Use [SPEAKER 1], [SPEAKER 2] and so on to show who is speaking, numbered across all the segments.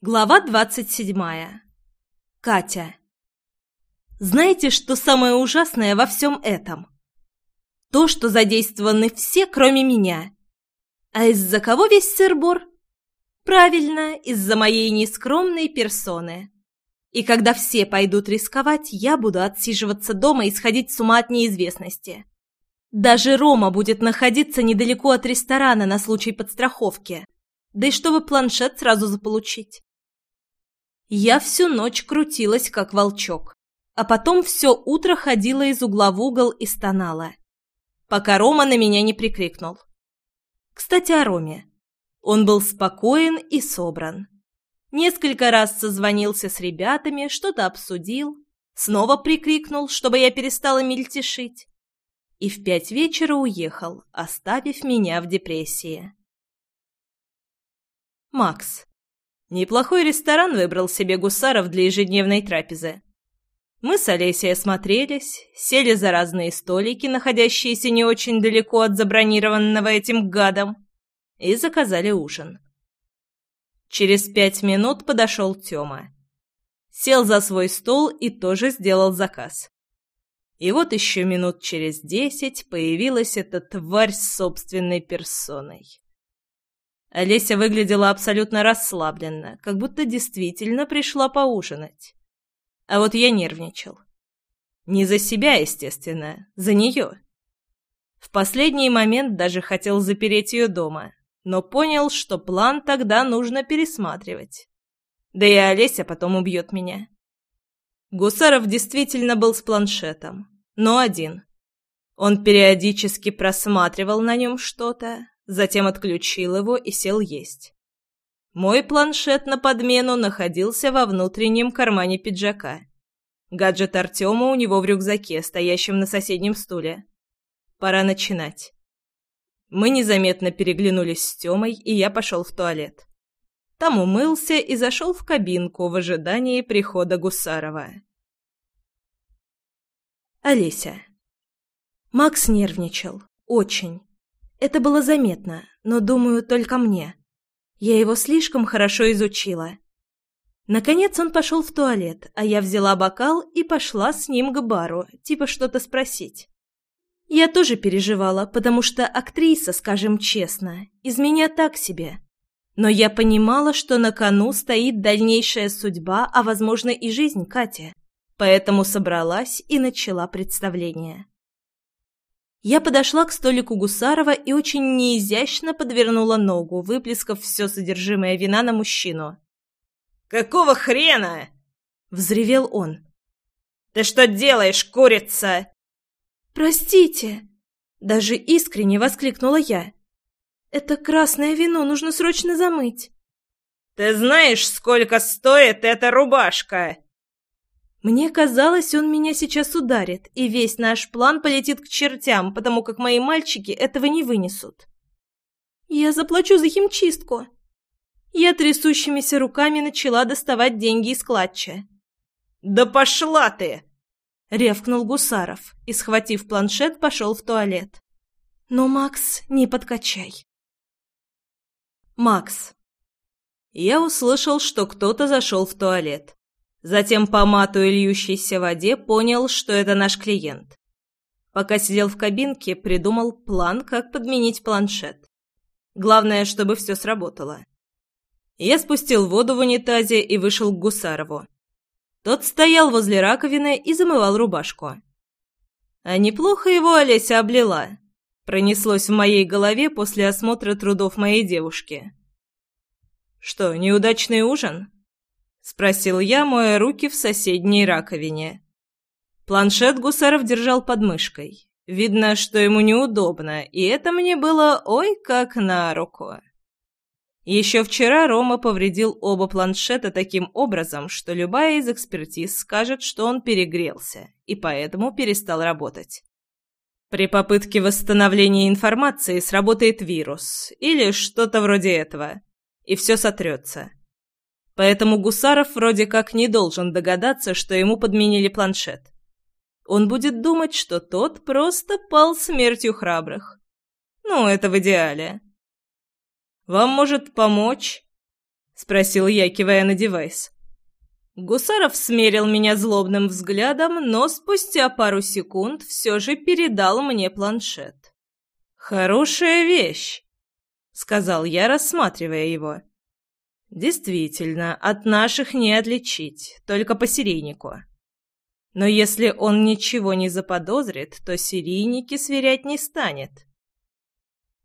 [SPEAKER 1] Глава двадцать седьмая. Катя. Знаете, что самое ужасное во всем этом? То, что задействованы все, кроме меня. А из-за кого весь сыр-бор? Правильно, из-за моей нескромной персоны. И когда все пойдут рисковать, я буду отсиживаться дома и сходить с ума от неизвестности. Даже Рома будет находиться недалеко от ресторана на случай подстраховки. Да и чтобы планшет сразу заполучить. Я всю ночь крутилась, как волчок, а потом все утро ходила из угла в угол и стонала, пока Рома на меня не прикрикнул. Кстати, о Роме. Он был спокоен и собран. Несколько раз созвонился с ребятами, что-то обсудил, снова прикрикнул, чтобы я перестала мельтешить, и в пять вечера уехал, оставив меня в депрессии. Макс. Неплохой ресторан выбрал себе Гусаров для ежедневной трапезы. Мы с Олесей осмотрелись, сели за разные столики, находящиеся не очень далеко от забронированного этим гадом, и заказали ужин. Через пять минут подошел Тёма. Сел за свой стол и тоже сделал заказ. И вот еще минут через десять появилась эта тварь с собственной персоной. Олеся выглядела абсолютно расслабленно, как будто действительно пришла поужинать. А вот я нервничал. Не за себя, естественно, за нее. В последний момент даже хотел запереть ее дома, но понял, что план тогда нужно пересматривать. Да и Олеся потом убьет меня. Гусаров действительно был с планшетом, но один. Он периодически просматривал на нем что-то, затем отключил его и сел есть. Мой планшет на подмену находился во внутреннем кармане пиджака. Гаджет Артема у него в рюкзаке, стоящем на соседнем стуле. Пора начинать. Мы незаметно переглянулись с Тёмой, и я пошел в туалет. Там умылся и зашел в кабинку в ожидании прихода Гусарова. Олеся. Макс нервничал. Очень. Это было заметно, но, думаю, только мне. Я его слишком хорошо изучила. Наконец он пошел в туалет, а я взяла бокал и пошла с ним к бару, типа что-то спросить. Я тоже переживала, потому что актриса, скажем честно, из меня так себе. Но я понимала, что на кону стоит дальнейшая судьба, а, возможно, и жизнь Кати. Поэтому собралась и начала представление. Я подошла к столику Гусарова и очень неизящно подвернула ногу, выплескав все содержимое вина на мужчину.
[SPEAKER 2] «Какого хрена?»
[SPEAKER 1] — взревел он.
[SPEAKER 2] «Ты что делаешь, курица?»
[SPEAKER 1] «Простите!» — даже искренне воскликнула я. «Это красное вино нужно срочно замыть».
[SPEAKER 2] «Ты знаешь, сколько стоит эта рубашка?»
[SPEAKER 1] Мне казалось, он меня сейчас ударит, и весь наш план полетит к чертям, потому как мои мальчики этого не вынесут. Я заплачу за химчистку. Я трясущимися руками начала доставать деньги из клатча.
[SPEAKER 2] «Да пошла ты!»
[SPEAKER 1] — ревкнул Гусаров и, схватив планшет, пошел в туалет. «Но, Макс, не подкачай». Макс. Я услышал, что кто-то зашел в туалет. Затем по мату и льющейся воде понял, что это наш клиент. Пока сидел в кабинке, придумал план, как подменить планшет. Главное, чтобы все сработало. Я спустил воду в унитазе и вышел к Гусарову. Тот стоял возле раковины и замывал рубашку. А неплохо его Олеся облила. Пронеслось в моей голове после осмотра трудов моей девушки. «Что, неудачный ужин?» — спросил я, моя руки в соседней раковине. Планшет Гусаров держал под мышкой. Видно, что ему неудобно, и это мне было ой как на руку. Еще вчера Рома повредил оба планшета таким образом, что любая из экспертиз скажет, что он перегрелся, и поэтому перестал работать. При попытке восстановления информации сработает вирус или что-то вроде этого, и все сотрется. Поэтому Гусаров вроде как не должен догадаться, что ему подменили планшет. Он будет думать, что тот просто пал смертью храбрых. Ну, это в идеале. «Вам может помочь?» — спросил я, кивая на девайс. Гусаров смерил меня злобным взглядом, но спустя пару секунд все же передал мне планшет. «Хорошая вещь», — сказал я, рассматривая его. «Действительно, от наших не отличить, только по серийнику. Но если он ничего не заподозрит, то серийники сверять не станет».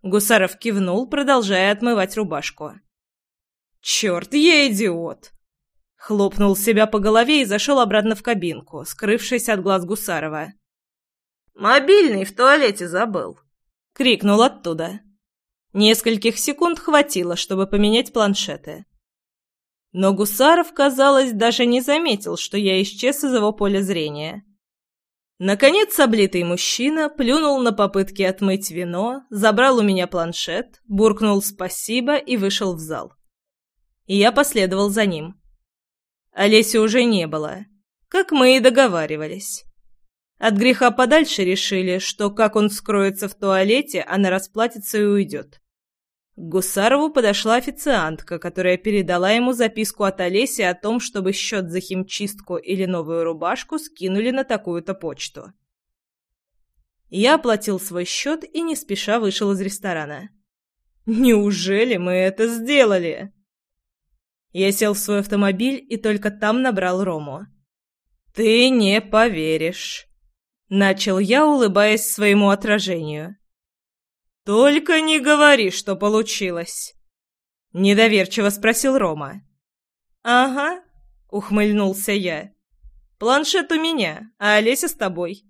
[SPEAKER 1] Гусаров кивнул, продолжая отмывать рубашку. «Черт, я идиот!» Хлопнул себя по голове и зашел обратно в кабинку, скрывшись от глаз Гусарова.
[SPEAKER 2] «Мобильный в туалете забыл!»
[SPEAKER 1] — крикнул оттуда. Нескольких секунд хватило, чтобы поменять планшеты. Но Гусаров, казалось, даже не заметил, что я исчез из его поля зрения. Наконец, облитый мужчина плюнул на попытки отмыть вино, забрал у меня планшет, буркнул «спасибо» и вышел в зал. И я последовал за ним. Олеси уже не было, как мы и договаривались. От греха подальше решили, что как он скроется в туалете, она расплатится и уйдет. Гусарову подошла официантка, которая передала ему записку от Олеси о том, чтобы счет за химчистку или новую рубашку скинули на такую-то почту. Я оплатил свой счет и не спеша вышел из ресторана. «Неужели мы это сделали?» Я сел в свой автомобиль и только там набрал Рому. «Ты не поверишь», — начал я, улыбаясь своему отражению. «Только не говори, что получилось», — недоверчиво спросил Рома. «Ага», — ухмыльнулся я. «Планшет у меня, а Олеся с тобой».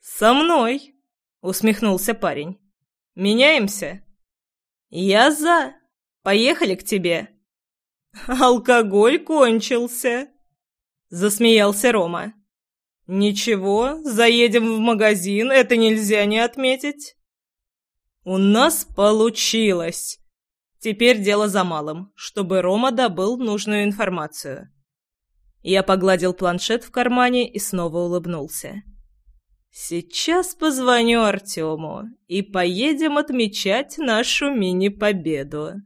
[SPEAKER 1] «Со мной», — усмехнулся парень. «Меняемся?» «Я за. Поехали к тебе». «Алкоголь кончился», — засмеялся Рома. «Ничего, заедем в магазин, это нельзя не отметить». «У нас получилось!» Теперь дело за малым, чтобы Рома добыл нужную информацию. Я погладил планшет в кармане и снова улыбнулся. «Сейчас позвоню Артему и поедем отмечать нашу мини-победу».